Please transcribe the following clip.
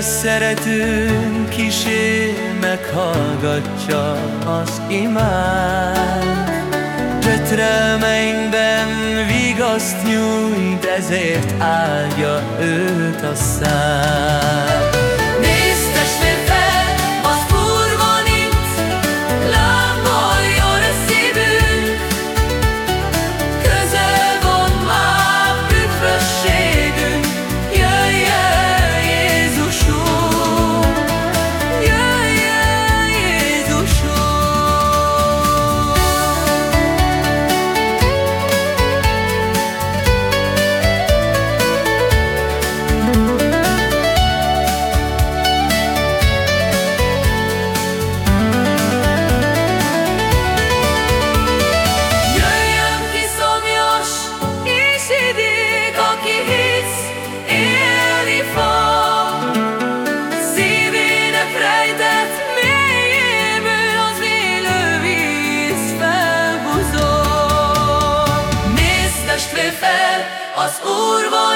édes szeretőnk kisé meghallgatja az imánk Gyötrelmeinkben vigaszt nyújt, ezért áldja őt a szám az Úr van.